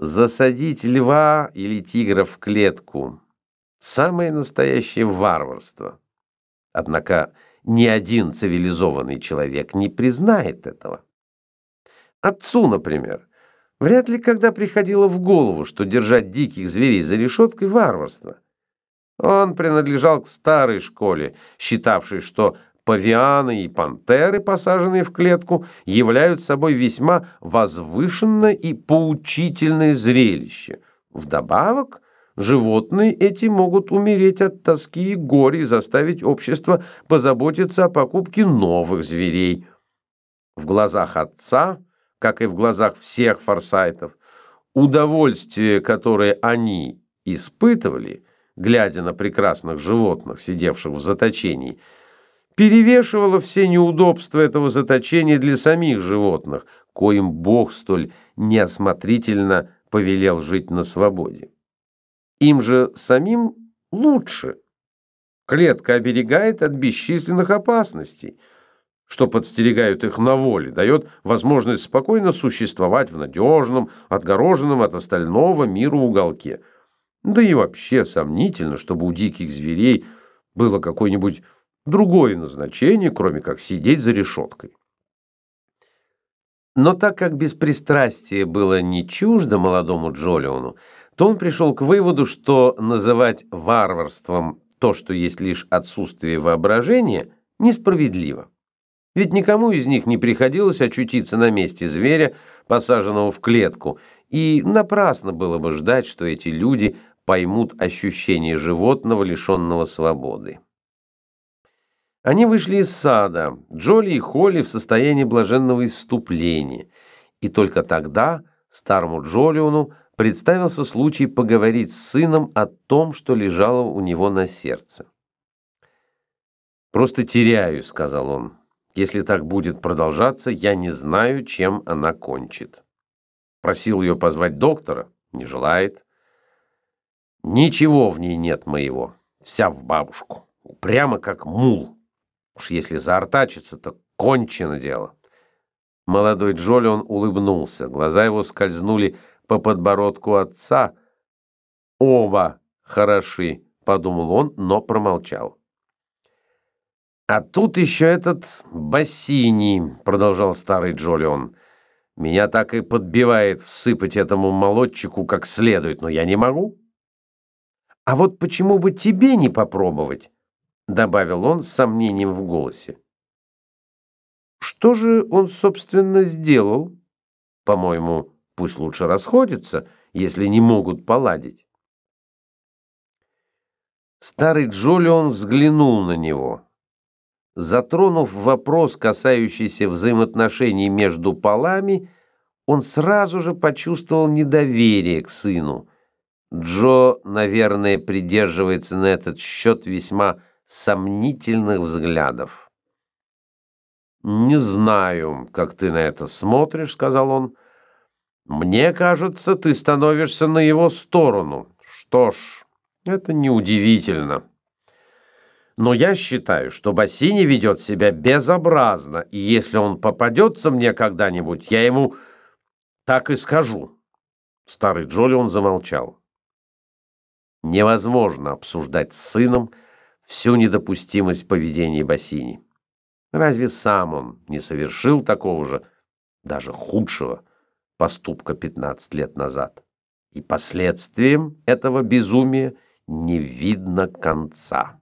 Засадить льва или тигра в клетку – самое настоящее варварство. Однако ни один цивилизованный человек не признает этого. Отцу, например, вряд ли когда приходило в голову, что держать диких зверей за решеткой – варварство. Он принадлежал к старой школе, считавшей, что павианы и пантеры, посаженные в клетку, являют собой весьма возвышенное и поучительное зрелище. Вдобавок, животные эти могут умереть от тоски и горя и заставить общество позаботиться о покупке новых зверей. В глазах отца, как и в глазах всех форсайтов, удовольствие, которое они испытывали, глядя на прекрасных животных, сидевших в заточении, перевешивало все неудобства этого заточения для самих животных, коим Бог столь неосмотрительно повелел жить на свободе. Им же самим лучше. Клетка оберегает от бесчисленных опасностей, что подстерегают их на воле, дает возможность спокойно существовать в надежном, отгороженном от остального мира уголке. Да и вообще сомнительно, чтобы у диких зверей было какое-нибудь другое назначение, кроме как сидеть за решеткой. Но так как беспристрастие было не чуждо молодому Джолиону, то он пришел к выводу, что называть варварством то, что есть лишь отсутствие воображения, несправедливо. Ведь никому из них не приходилось очутиться на месте зверя, посаженного в клетку, и напрасно было бы ждать, что эти люди поймут ощущение животного, лишенного свободы. Они вышли из сада, Джоли и Холли в состоянии блаженного иступления, и только тогда старому Джолиону представился случай поговорить с сыном о том, что лежало у него на сердце. «Просто теряю», — сказал он. «Если так будет продолжаться, я не знаю, чем она кончит». Просил ее позвать доктора, не желает. Ничего в ней нет моего, вся в бабушку, прямо как мул. Уж если заортачится, то кончено дело. Молодой Джолион улыбнулся. Глаза его скользнули по подбородку отца. «Оба хороши», — подумал он, но промолчал. «А тут еще этот Бассини», — продолжал старый Джолион. «Меня так и подбивает всыпать этому молодчику как следует, но я не могу». «А вот почему бы тебе не попробовать?» Добавил он с сомнением в голосе. Что же он, собственно, сделал? По-моему, пусть лучше расходятся, если не могут поладить. Старый Джолион взглянул на него. Затронув вопрос, касающийся взаимоотношений между полами, он сразу же почувствовал недоверие к сыну. Джо, наверное, придерживается на этот счет весьма сомнительных взглядов. «Не знаю, как ты на это смотришь», — сказал он. «Мне кажется, ты становишься на его сторону. Что ж, это неудивительно. Но я считаю, что Бассини ведет себя безобразно, и если он попадется мне когда-нибудь, я ему так и скажу». Старый Джолион замолчал. Невозможно обсуждать с сыном, — всю недопустимость поведения Бассини. Разве сам он не совершил такого же, даже худшего, поступка 15 лет назад? И последствием этого безумия не видно конца.